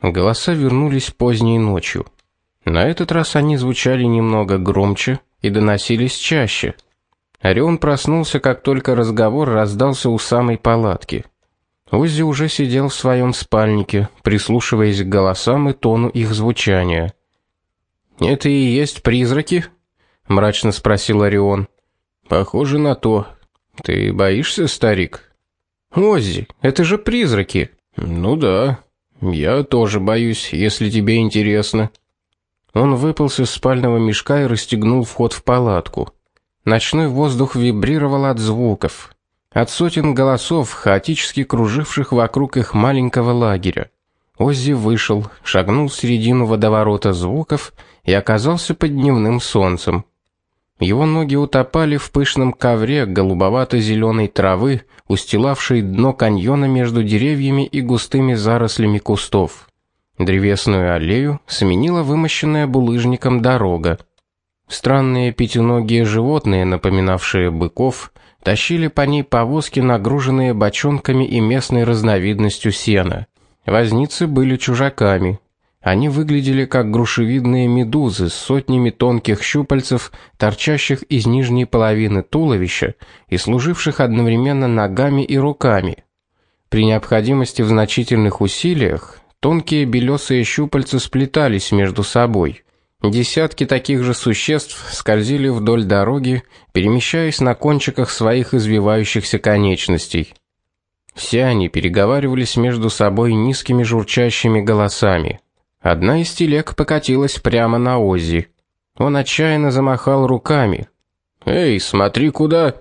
Голоса вернулись поздней ночью. На этот раз они звучали немного громче и доносились чаще. Орион проснулся, как только разговор раздался у самой палатки. Оззи уже сидел в своем спальнике, прислушиваясь к голосам и тону их звучания. "Это и есть призраки?" мрачно спросил Орион. "Похоже на то. Ты боишься, старик?" "Оззи, это же призраки." "Ну да. Я тоже боюсь, если тебе интересно." Он выполз из спального мешка и расстегнул вход в палатку. Ночной воздух вибрировал от звуков, от сотен голосов, хаотически круживших вокруг их маленького лагеря. Оззи вышел, шагнул в середину водоворота звуков и оказался под дневным солнцем. Его ноги утопали в пышном ковре голубовато зеленой травы, устилавшей дно каньона между деревьями и густыми зарослями кустов. Древесную аллею сменила вымощенная булыжником дорога. Странные пятиногие животные, напоминавшие быков, тащили по ней повозки, нагруженные бочонками и местной разновидностью сена. Возницы были чужаками. Они выглядели как грушевидные медузы с сотнями тонких щупальцев, торчащих из нижней половины туловища и служивших одновременно ногами и руками. При необходимости в значительных усилиях тонкие белесые щупальца сплетались между собой. Десятки таких же существ скользили вдоль дороги, перемещаясь на кончиках своих извивающихся конечностей. Все они переговаривались между собой низкими журчащими голосами. Одна из телег покатилась прямо на Оззи. Он отчаянно замахал руками. "Эй, смотри куда!"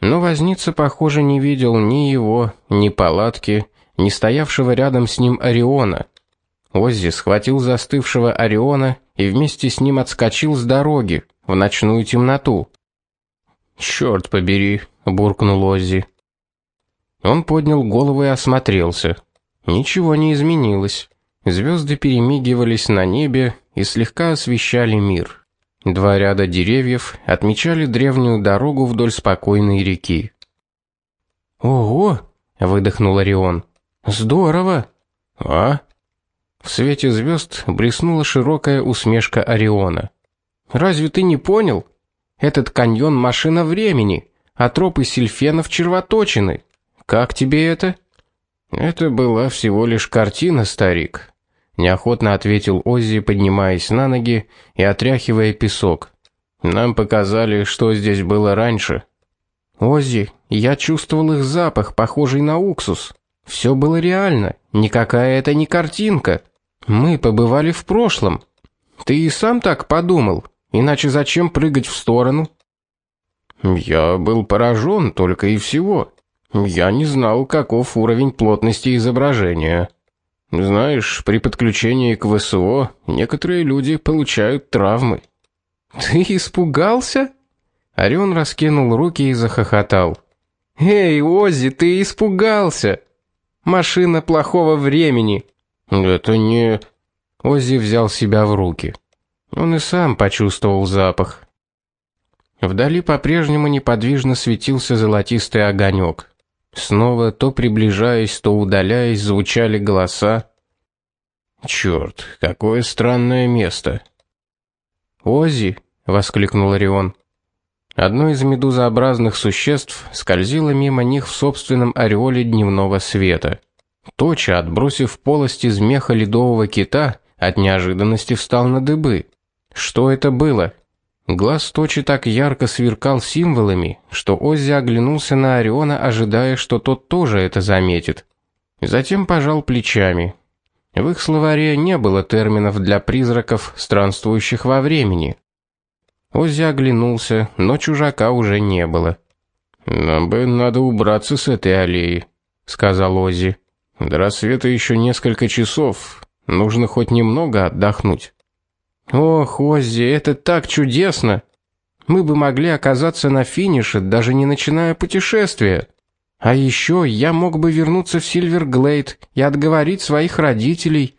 Но возница, похоже, не видел ни его, ни палатки, ни стоявшего рядом с ним Ориона. Оззи схватил застывшего Ориона и вместе с ним отскочил с дороги в ночную темноту. «Черт побери, буркнул Оззи. Он поднял голову и осмотрелся. Ничего не изменилось. Звезды перемигивались на небе и слегка освещали мир. Два ряда деревьев отмечали древнюю дорогу вдоль спокойной реки. Ого, выдохнул Орион. Здорово. А? В свете звезд блеснула широкая усмешка Ориона. Разве ты не понял? Этот каньон машина времени, а тропы сильфенов червоточины. Как тебе это? Это была всего лишь картина, старик, неохотно ответил Оззи, поднимаясь на ноги и отряхивая песок. Нам показали, что здесь было раньше. Оззи, я чувствовал их запах, похожий на уксус. Все было реально, никакая это не картинка. Мы побывали в прошлом. Ты и сам так подумал? Иначе зачем прыгать в сторону? Я был поражен только и всего. Я не знал, каков уровень плотности изображения. Знаешь, при подключении к ВСО некоторые люди получают травмы. Ты испугался? Орион раскинул руки и захохотал. Эй, Оззи, ты испугался? Машина плохого времени. Это не Оззи взял себя в руки. Он и сам почувствовал запах. Вдали по-прежнему неподвижно светился золотистый огонек. Снова то приближаясь, то удаляясь звучали голоса. Черт, какое странное место. Оззи, воскликнул Орион. Одно из медузообразных существ скользило мимо них в собственном ореоле дневного света. Точа, отбросив полость из меха ледового кита, от неожиданности встал на дыбы. Что это было? Глаз Точи так ярко сверкал символами, что Оззи оглянулся на Ориона, ожидая, что тот тоже это заметит. Затем пожал плечами. В их словаре не было терминов для призраков, странствующих во времени. Оззи оглянулся, но чужака уже не было. Нам бы надо убраться с этой аллеи, сказал Оззи. До рассвета еще несколько часов. Нужно хоть немного отдохнуть. Ох, Оззи, это так чудесно. Мы бы могли оказаться на финише, даже не начиная путешествие. А еще я мог бы вернуться в Сильверглейд и отговорить своих родителей.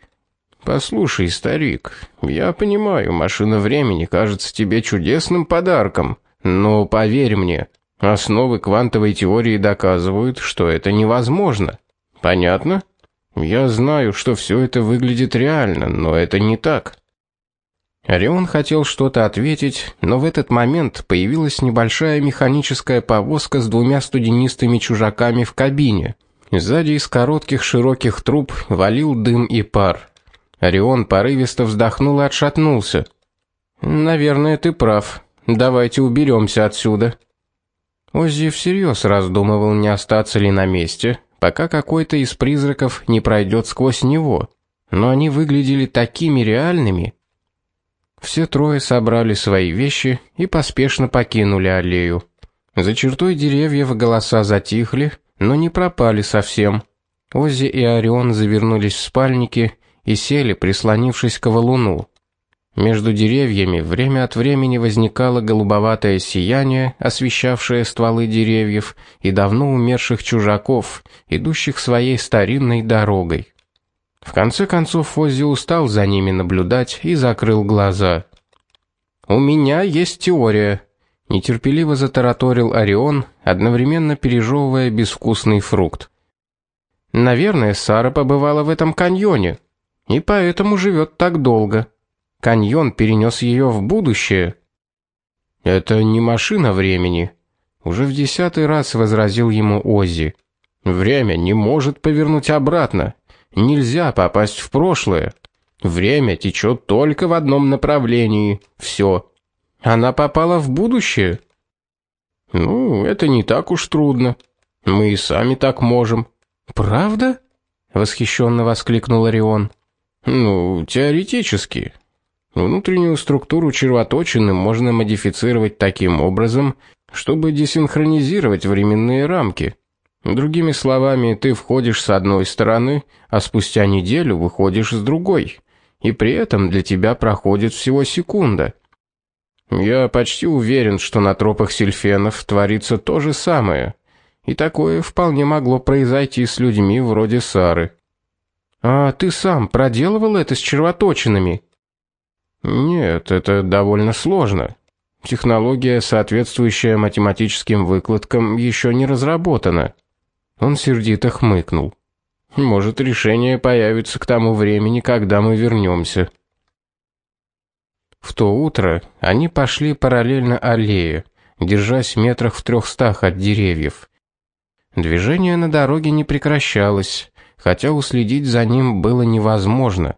Послушай, старик, я понимаю, машина времени кажется тебе чудесным подарком, но поверь мне, основы квантовой теории доказывают, что это невозможно. Понятно? Я знаю, что все это выглядит реально, но это не так. Орион хотел что-то ответить, но в этот момент появилась небольшая механическая повозка с двумя студенистыми чужаками в кабине. Сзади из коротких широких труб валил дым и пар. Орион порывисто вздохнул и отшатнулся. Наверное, ты прав. Давайте уберемся отсюда. Оззи всерьез раздумывал, не остаться ли на месте, пока какой-то из призраков не пройдет сквозь него. Но они выглядели такими реальными. Все трое собрали свои вещи и поспешно покинули аллею. За чертой деревьев голоса затихли, но не пропали совсем. Оззи и Орион завернулись в спальники и сели, прислонившись к валуну. Между деревьями время от времени возникало голубоватое сияние, освещавшее стволы деревьев и давно умерших чужаков, идущих своей старинной дорогой. В конце концов Фоззи устал за ними наблюдать и закрыл глаза. У меня есть теория, нетерпеливо затараторил Орион, одновременно пережевывая безвкусный фрукт. Наверное, Сара побывала в этом каньоне и поэтому живет так долго. Каньон перенес ее в будущее. Это не машина времени, уже в десятый раз возразил ему Оззи. Время не может повернуть обратно. Нельзя попасть в прошлое. Время течет только в одном направлении. Все. Она попала в будущее. Ну, это не так уж трудно. Мы и сами так можем. Правда? восхищенно воскликнул Орион. Ну, теоретически. Внутреннюю структуру червоточины можно модифицировать таким образом, чтобы десинхронизировать временные рамки. Другими словами, ты входишь с одной стороны, а спустя неделю выходишь с другой, и при этом для тебя проходит всего секунда. Я почти уверен, что на тропах сильфенов творится то же самое, и такое вполне могло произойти с людьми вроде Сары. А ты сам проделывал это с червоточинами? Нет, это довольно сложно. Технология, соответствующая математическим выкладкам, еще не разработана. Он сердито хмыкнул. Может, решение появится к тому времени, когда мы вернемся. В то утро они пошли параллельно аллее, держась метрах в трехстах от деревьев. Движение на дороге не прекращалось, хотя уследить за ним было невозможно.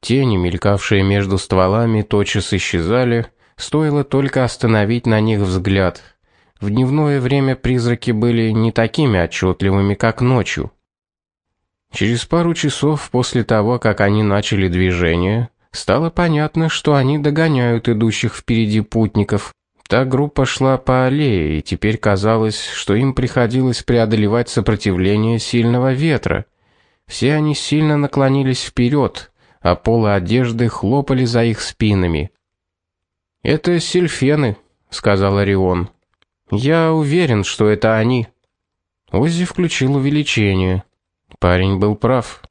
Тени, мелькавшие между стволами, тотчас исчезали, стоило только остановить на них взгляд. В дневное время призраки были не такими отчетливыми, как ночью. Через пару часов после того, как они начали движение, стало понятно, что они догоняют идущих впереди путников. Та группа шла по аллее, и теперь казалось, что им приходилось преодолевать сопротивление сильного ветра. Все они сильно наклонились вперед, а полы одежды хлопали за их спинами. Это сильфены, сказал Орион. Я уверен, что это они. Оззи включил увеличение. Парень был прав.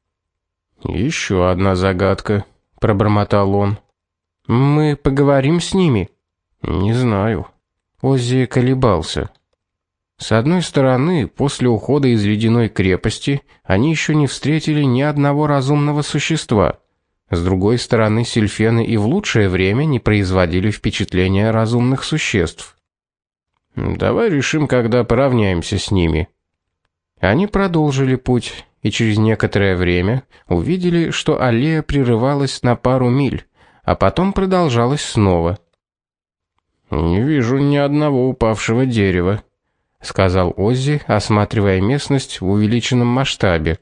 Еще одна загадка, пробормотал он. Мы поговорим с ними. Не знаю. Оззи колебался. С одной стороны, после ухода из ледяной крепости они еще не встретили ни одного разумного существа. С другой стороны, сильфены и в лучшее время не производили впечатления разумных существ. Давай решим, когда поравняемся с ними. Они продолжили путь и через некоторое время увидели, что аллея прерывалась на пару миль, а потом продолжалась снова. Не вижу ни одного упавшего дерева, сказал Оззи, осматривая местность в увеличенном масштабе.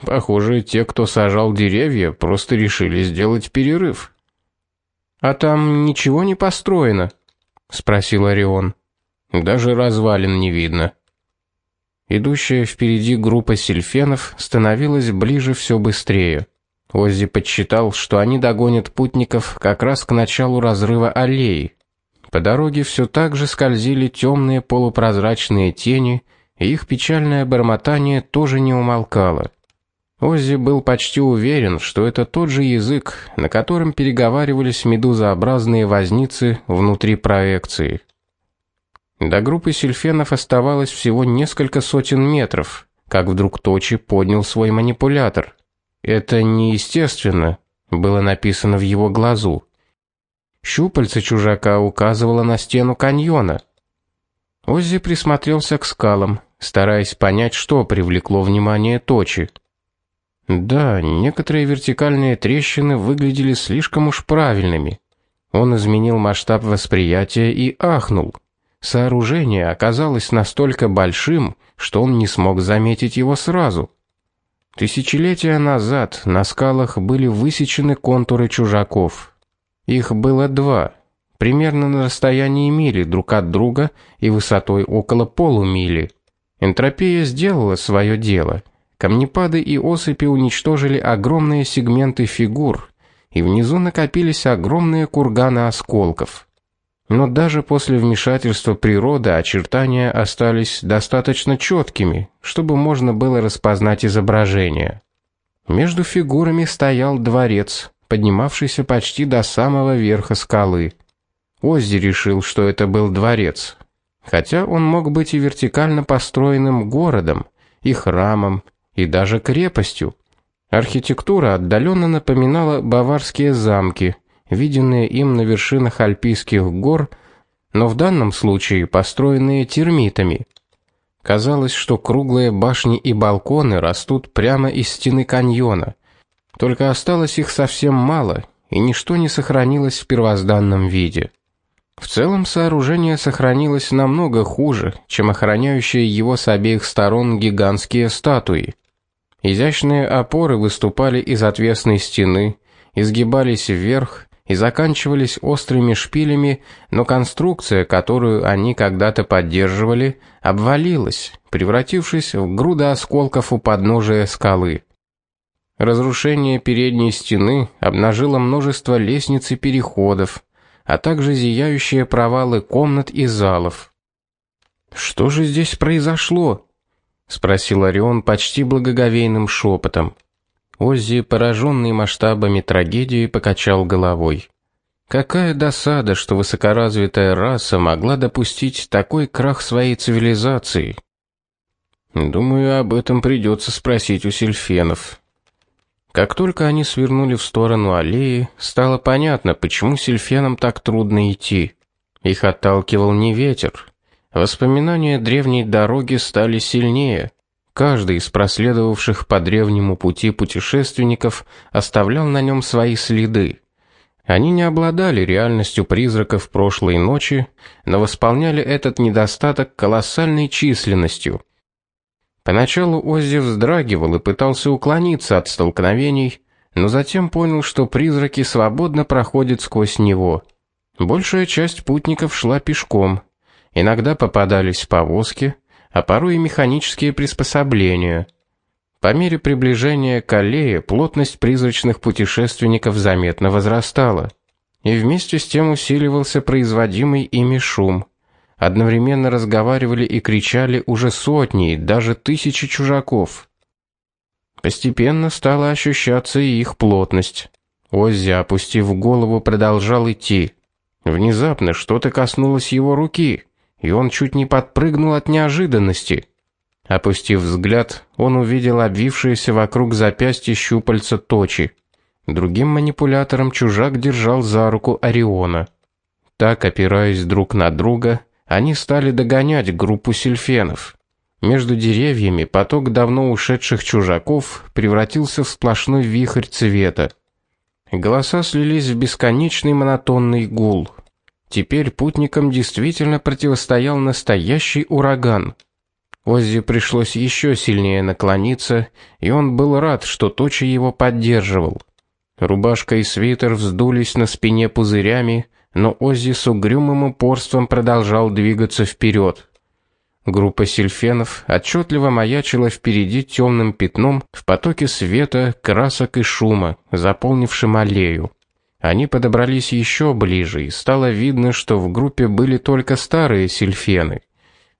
Похоже, те, кто сажал деревья, просто решили сделать перерыв. А там ничего не построено, спросил Орион. Даже развалин не видно. Идущая впереди группа сильфенов становилась ближе все быстрее. Оззи подсчитал, что они догонят путников как раз к началу разрыва аллеи. По дороге все так же скользили темные полупрозрачные тени, и их печальное бормотание тоже не умолкало. Оззи был почти уверен, что это тот же язык, на котором переговаривались медузообразные возницы внутри проекции. До группы сильфенов оставалось всего несколько сотен метров, как вдруг Точи поднял свой манипулятор. Это неестественно, было написано в его глазу. Щупальце чужака указывало на стену каньона. Оззи присмотрелся к скалам, стараясь понять, что привлекло внимание Точи. Да, некоторые вертикальные трещины выглядели слишком уж правильными. Он изменил масштаб восприятия и ахнул. Сооружение оказалось настолько большим, что он не смог заметить его сразу. Тысячелетия назад на скалах были высечены контуры чужаков. Их было два, примерно на расстоянии мили друг от друга и высотой около полумили. Энтропия сделала свое дело. Камнепады и осыпи уничтожили огромные сегменты фигур, и внизу накопились огромные курганы осколков. Но даже после вмешательства природы очертания остались достаточно четкими, чтобы можно было распознать изображение. Между фигурами стоял дворец, поднимавшийся почти до самого верха скалы. Оззи решил, что это был дворец, хотя он мог быть и вертикально построенным городом, и храмом, и даже крепостью. Архитектура отдаленно напоминала баварские замки, виденные им на вершинах альпийских гор, но в данном случае построенные термитами. Казалось, что круглые башни и балконы растут прямо из стены каньона. Только осталось их совсем мало, и ничто не сохранилось в первозданном виде. В целом сооружение сохранилось намного хуже, чем охраняющие его с обеих сторон гигантские статуи. Изящные опоры выступали из отвесной стены, изгибались вверх и заканчивались острыми шпилями, но конструкция, которую они когда-то поддерживали, обвалилась, превратившись в груды осколков у подножия скалы. Разрушение передней стены обнажило множество лестниц и переходов, а также зияющие провалы комнат и залов. Что же здесь произошло? спросил Орион почти благоговейным шепотом. Оззи, пораженный масштабами трагедии, покачал головой. Какая досада, что высокоразвитая раса могла допустить такой крах своей цивилизации. Думаю, об этом придется спросить у сельфенов. Как только они свернули в сторону аллеи, стало понятно, почему сельфенам так трудно идти. Их отталкивал не ветер. Воспоминания древней дороги стали сильнее. Каждый из проследовавших по древнему пути путешественников оставлял на нем свои следы. Они не обладали реальностью призраков прошлой ночи, но восполняли этот недостаток колоссальной численностью – Поначалу Оззи вздрагивал и пытался уклониться от столкновений, но затем понял, что призраки свободно проходят сквозь него. Большая часть путников шла пешком. Иногда попадались повозки, а порой и механические приспособления. По мере приближения к аллее плотность призрачных путешественников заметно возрастала, и вместе с тем усиливался производимый ими шум. Одновременно разговаривали и кричали уже сотни, даже тысячи чужаков. Постепенно стала ощущаться и их плотность. Оззи, опустив голову, продолжал идти. Внезапно что-то коснулось его руки, и он чуть не подпрыгнул от неожиданности. Опустив взгляд, он увидел обвившееся вокруг запястья щупальца точи. Другим манипулятором чужак держал за руку Ориона. Так, опираясь друг на друга, они стали догонять группу сельфенов. Между деревьями поток давно ушедших чужаков превратился в сплошной вихрь цвета. Голоса слились в бесконечный монотонный гул. Теперь путникам действительно противостоял настоящий ураган. Оззи пришлось еще сильнее наклониться, и он был рад, что Точи его поддерживал. Рубашка и свитер вздулись на спине пузырями, но Оззи с угрюмым упорством продолжал двигаться вперед. Группа сельфенов отчетливо маячила впереди темным пятном в потоке света, красок и шума, заполнившем аллею. Они подобрались еще ближе, и стало видно, что в группе были только старые сельфены.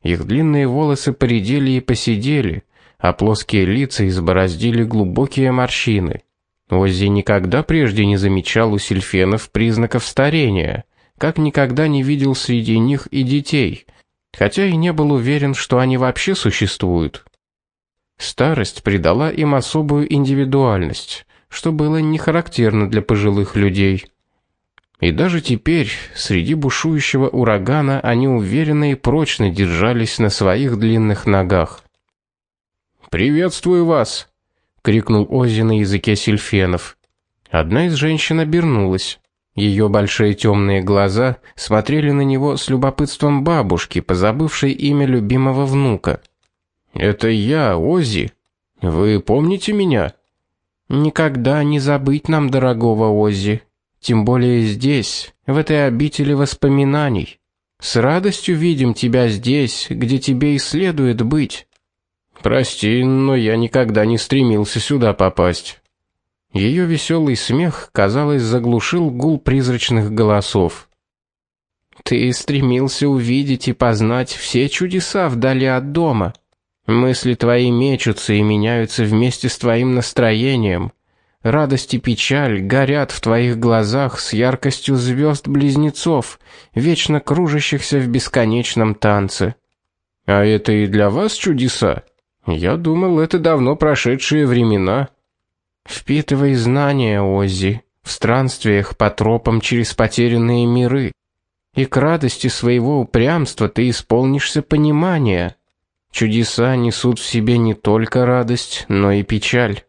Их длинные волосы поредели и поседели, а плоские лица избороздили глубокие морщины. Оззи никогда прежде не замечал у сельфенов признаков старения, как никогда не видел среди них и детей, хотя и не был уверен, что они вообще существуют. Старость придала им особую индивидуальность, что было не характерно для пожилых людей. И даже теперь, среди бушующего урагана, они уверенно и прочно держались на своих длинных ногах. "Приветствую вас", крикнул Оззи на языке сильфенов. Одна из женщин обернулась. Ее большие темные глаза смотрели на него с любопытством бабушки, позабывшей имя любимого внука. Это я, Оззи. Вы помните меня? Никогда не забыть нам дорогого Оззи, тем более здесь, в этой обители воспоминаний. С радостью видим тебя здесь, где тебе и следует быть. Прости, но я никогда не стремился сюда попасть. Ее веселый смех, казалось, заглушил гул призрачных голосов. Ты стремился увидеть и познать все чудеса вдали от дома. Мысли твои мечутся и меняются вместе с твоим настроением. Радость и печаль горят в твоих глазах с яркостью звезд близнецов вечно кружащихся в бесконечном танце. А это и для вас чудеса? Я думал, это давно прошедшие времена. Впитывай знания, Оззи, в странствиях по тропам через потерянные миры. И к радости своего упрямства ты исполнишься понимания. Чудеса несут в себе не только радость, но и печаль.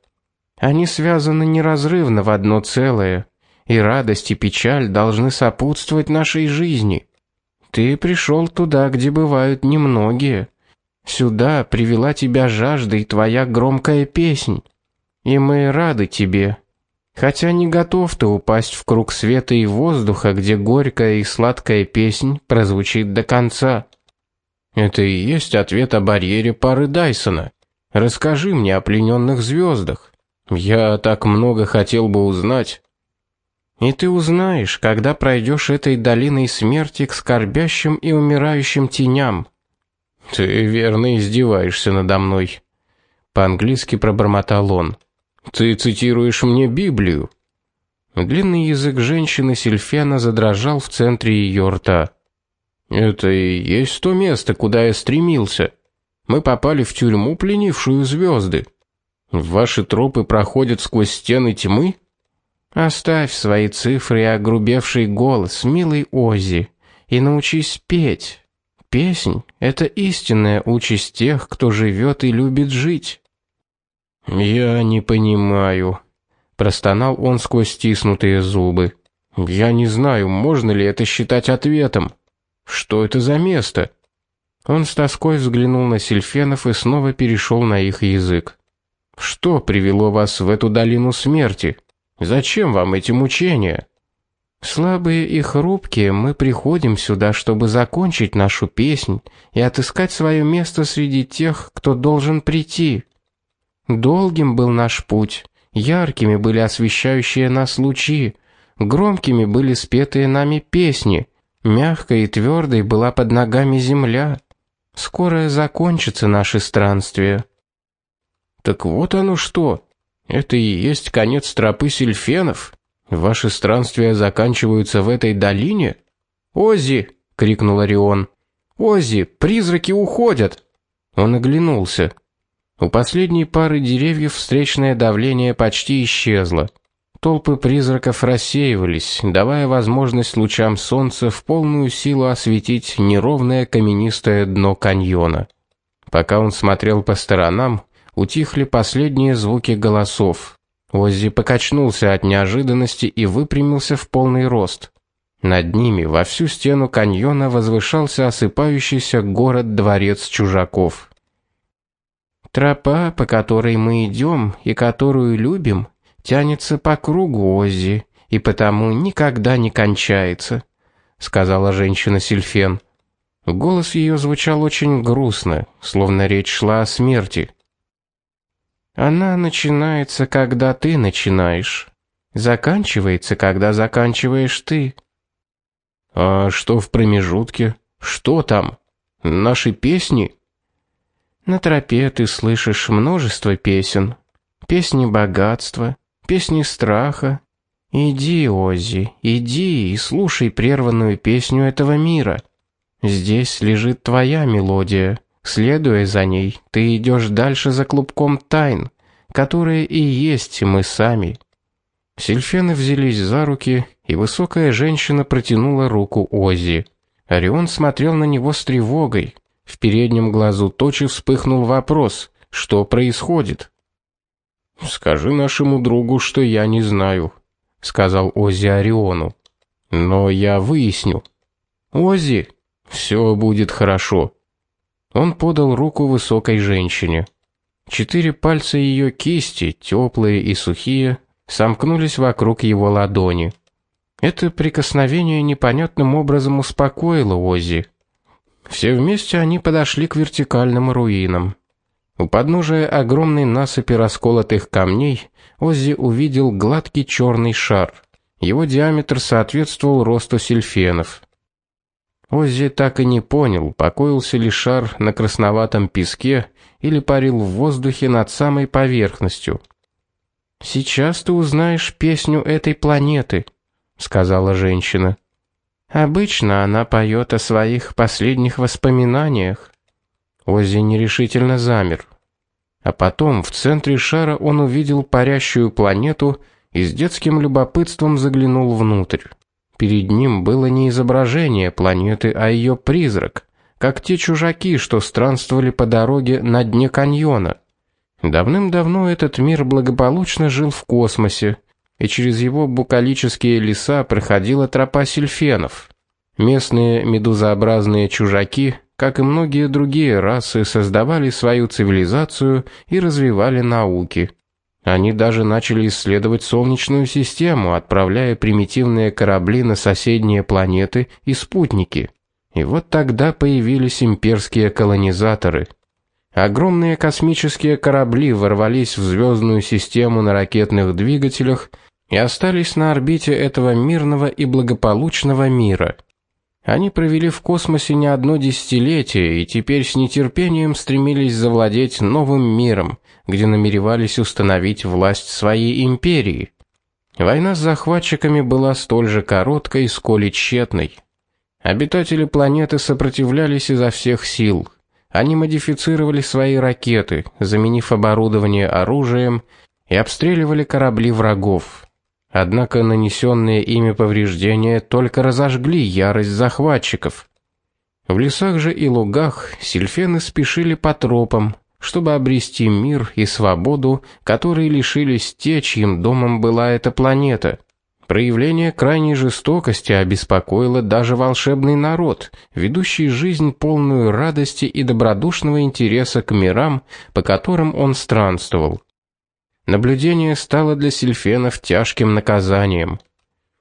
Они связаны неразрывно в одно целое, и радость и печаль должны сопутствовать нашей жизни. Ты пришел туда, где бывают немногие. Сюда привела тебя жажда и твоя громкая песнь. И мы рады тебе. Хотя не готов ты упасть в круг света и воздуха, где горькая и сладкая песнь прозвучит до конца. Это и есть ответ о барьере пары Дайсона. Расскажи мне о плененных звездах. Я так много хотел бы узнать. И ты узнаешь, когда пройдешь этой долиной смерти к скорбящим и умирающим теням. Ты верно издеваешься надо мной. По-английски пробормотал он. Ты цитируешь мне Библию. Длинный язык женщины Сильфена задрожал в центре ее рта. Это и есть то место, куда я стремился. Мы попали в тюрьму, пленившую звезды. Ваши тропы проходят сквозь стены тьмы? Оставь свои цифры и огрубевший голос, милый Ози, и научись петь. Песнь это истинная участь тех, кто живет и любит жить. Я не понимаю, простонал он сквозь стиснутые зубы. Я не знаю, можно ли это считать ответом. Что это за место? Он с тоской взглянул на сильфенов и снова перешел на их язык. Что привело вас в эту долину смерти? Зачем вам эти мучения? Слабые и хрупкие, мы приходим сюда, чтобы закончить нашу песнь и отыскать свое место среди тех, кто должен прийти. Долгим был наш путь, яркими были освещающие нас лучи, громкими были спетые нами песни, мягкой и твердой была под ногами земля. Скоро закончится наше странствие. Так вот оно что. Это и есть конец тропы сильфенов. Ваши странствия заканчиваются в этой долине? Ози, крикнул Орион. Ози, призраки уходят. Он оглянулся. У последней пары деревьев встречное давление почти исчезло. Толпы призраков рассеивались, давая возможность лучам солнца в полную силу осветить неровное каменистое дно каньона. Пока он смотрел по сторонам, утихли последние звуки голосов. Оззи покачнулся от неожиданности и выпрямился в полный рост. Над ними во всю стену каньона возвышался осыпающийся город-дворец чужаков. Тропа, по которой мы идем и которую любим, тянется по кругу Оззи и потому никогда не кончается, сказала женщина Сильфен. Голос ее звучал очень грустно, словно речь шла о смерти. Она начинается, когда ты начинаешь, заканчивается, когда заканчиваешь ты. А что в промежутке? Что там? Наши песни? На тропе ты слышишь множество песен. Песни богатства, песни страха. Иди, Оззи, иди и слушай прерванную песню этого мира. Здесь лежит твоя мелодия, Следуя за ней, ты идешь дальше за клубком тайн, которые и есть мы сами. Сильфены взялись за руки, и высокая женщина протянула руку Ози. Орион смотрел на него с тревогой. В переднем глазу точи вспыхнул вопрос: что происходит? Скажи нашему другу, что я не знаю, сказал Ози Ориону. Но я выясню. Ози, все будет хорошо. Он подал руку высокой женщине. Четыре пальца ее кисти, теплые и сухие, сомкнулись вокруг его ладони. Это прикосновение непонятным образом успокоило Ози. Все вместе они подошли к вертикальным руинам. У подножия огромной насыпи расколотых камней Оззи увидел гладкий черный шар. Его диаметр соответствовал росту сильфенов. Оззи так и не понял, покоился ли шар на красноватом песке или парил в воздухе над самой поверхностью. Сейчас ты узнаешь песню этой планеты, сказала женщина. Обычно она поет о своих последних воспоминаниях. Оззи нерешительно замер. А потом в центре шара он увидел парящую планету и с детским любопытством заглянул внутрь. Перед ним было не изображение планеты, а ее призрак, как те чужаки, что странствовали по дороге на дне каньона. Давным-давно этот мир благополучно жил в космосе, и через его букалические леса проходила тропа сильфенов. Местные медузообразные чужаки, как и многие другие расы, создавали свою цивилизацию и развивали науки. Они даже начали исследовать солнечную систему, отправляя примитивные корабли на соседние планеты и спутники. И вот тогда появились имперские колонизаторы. Огромные космические корабли ворвались в звездную систему на ракетных двигателях и остались на орбите этого мирного и благополучного мира. Они провели в космосе не одно десятилетие и теперь с нетерпением стремились завладеть новым миром, где намеревались установить власть своей империи. Война с захватчиками была столь же короткой, сколь и тщетной. Обитатели планеты сопротивлялись изо всех сил. Они модифицировали свои ракеты, заменив оборудование оружием, и обстреливали корабли врагов. Однако нанесенные ими повреждения только разожгли ярость захватчиков. В лесах же и лугах сильфены спешили по тропам, чтобы обрести мир и свободу, которые лишились те, чьим домом была эта планета. Проявление крайней жестокости обеспокоило даже волшебный народ, ведущий жизнь полную радости и добродушного интереса к мирам, по которым он странствовал. Наблюдение стало для сильфенов тяжким наказанием.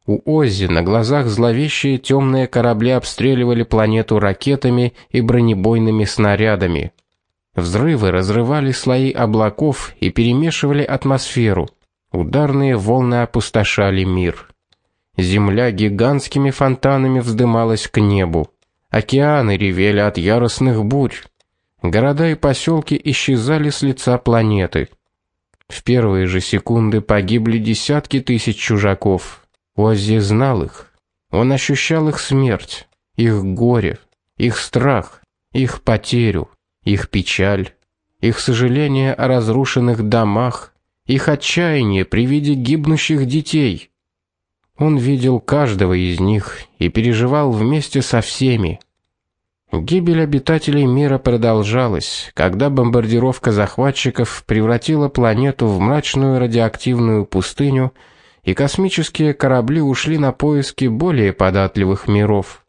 У Оззи на глазах зловещие темные корабли обстреливали планету ракетами и бронебойными снарядами. Взрывы разрывали слои облаков и перемешивали атмосферу. Ударные волны опустошали мир. Земля гигантскими фонтанами вздымалась к небу. Океаны ревели от яростных бурь. Города и поселки исчезали с лица планеты. В первые же секунды погибли десятки тысяч чужаков. Оззи знал их. Он ощущал их смерть, их горе, их страх, их потерю, их печаль, их сожаление о разрушенных домах, их отчаяние при виде гибнущих детей. Он видел каждого из них и переживал вместе со всеми. Гибель обитателей мира продолжалась, когда бомбардировка захватчиков превратила планету в мрачную радиоактивную пустыню, и космические корабли ушли на поиски более податливых миров.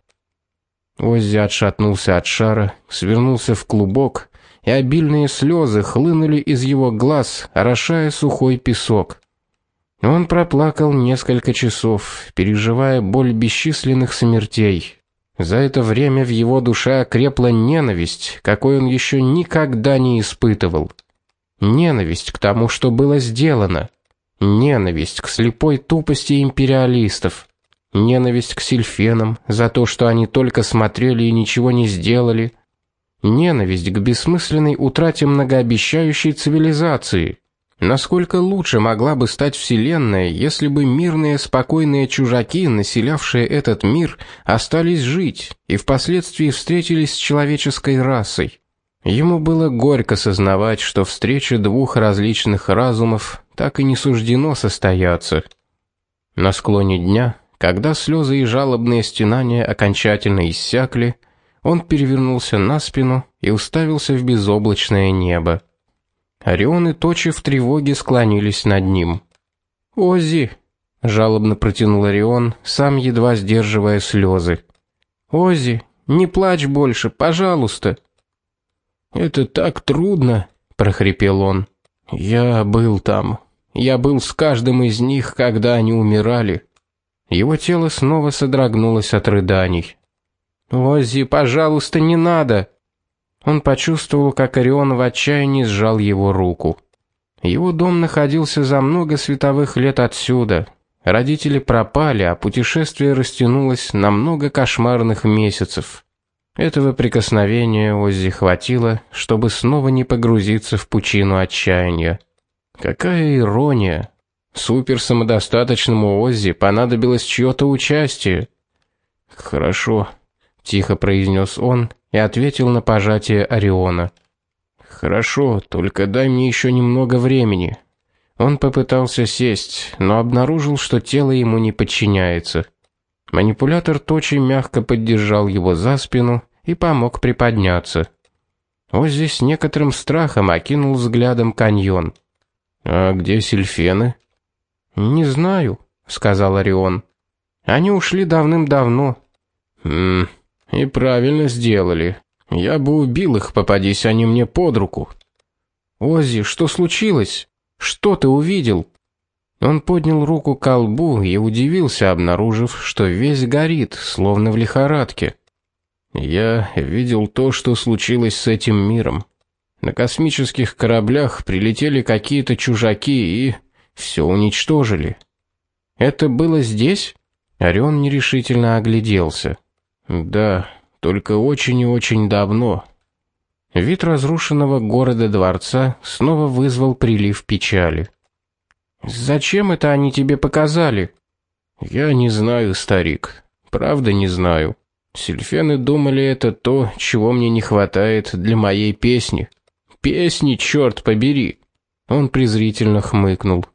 Оззи отшатнулся от шара, свернулся в клубок, и обильные слезы хлынули из его глаз, орошая сухой песок. Он проплакал несколько часов, переживая боль бесчисленных смертей. За это время в его душе окрепла ненависть, какой он еще никогда не испытывал. Ненависть к тому, что было сделано. Ненависть к слепой тупости империалистов. Ненависть к сильфенам за то, что они только смотрели и ничего не сделали. Ненависть к бессмысленной утрате многообещающей цивилизации. Насколько лучше могла бы стать вселенная, если бы мирные, спокойные чужаки, населявшие этот мир, остались жить и впоследствии встретились с человеческой расой? Ему было горько сознавать, что встреча двух различных разумов так и не суждено состояться. На склоне дня, когда слезы и жалобные стенания окончательно иссякли, он перевернулся на спину и уставился в безоблачное небо. Орион и Точи в тревоге склонились над ним. "Ози", жалобно протянул Орион, сам едва сдерживая слезы. "Ози, не плачь больше, пожалуйста". "Это так трудно", прохрипел он. "Я был там. Я был с каждым из них, когда они умирали". Его тело снова содрогнулось от рыданий. "Ози, пожалуйста, не надо". Он почувствовал, как Орион в отчаянии сжал его руку. Его дом находился за много световых лет отсюда. Родители пропали, а путешествие растянулось на много кошмарных месяцев. Этого прикосновения Оззи хватило, чтобы снова не погрузиться в пучину отчаяния. Какая ирония! Супер самодостаточному Оззи понадобилось чьё-то участие. Хорошо, тихо произнес он и ответил на пожатие Ориона. Хорошо, только дай мне еще немного времени. Он попытался сесть, но обнаружил, что тело ему не подчиняется. Манипулятор Точи мягко поддержал его за спину и помог приподняться. Оззи с некоторым страхом окинул взглядом каньон. А где сильфены? Не знаю, сказал Орион. Они ушли давным-давно. Хм, и правильно сделали. Я бы убил их, попадись они мне под руку. Оззи, что случилось? Что ты увидел? Он поднял руку к колбу и удивился, обнаружив, что весь горит, словно в лихорадке. Я видел то, что случилось с этим миром. На космических кораблях прилетели какие-то чужаки и все уничтожили. Это было здесь? Орион нерешительно огляделся. Да, только очень и очень давно. Вид разрушенного города-дворца снова вызвал прилив печали. Зачем это они тебе показали? Я не знаю, старик. Правда не знаю. Сильфены думали это то, чего мне не хватает для моей песни. Песни, черт побери. Он презрительно хмыкнул.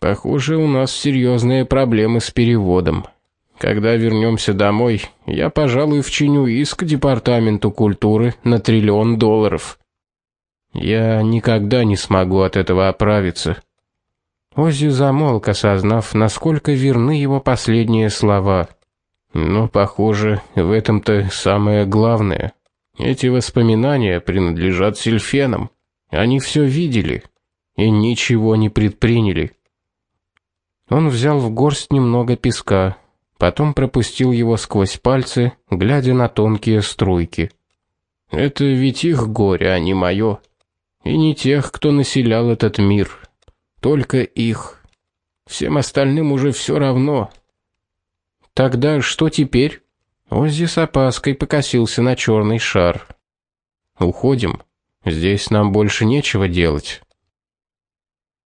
Похоже, у нас серьезные проблемы с переводом. Когда вернемся домой, я, пожалуй, вчиню иск департаменту культуры на триллион долларов. Я никогда не смогу от этого оправиться. Оззи замолк, осознав, насколько верны его последние слова. Но, похоже, в этом-то самое главное. Эти воспоминания принадлежат Сильфенам. Они все видели и ничего не предприняли. Он взял в горсть немного песка, потом пропустил его сквозь пальцы, глядя на тонкие струйки. Это ведь их горе, а не мое. И не тех, кто населял этот мир, только их. Всем остальным уже все равно. Тогда что теперь? Оззи с опаской покосился на черный шар. Уходим. Здесь нам больше нечего делать.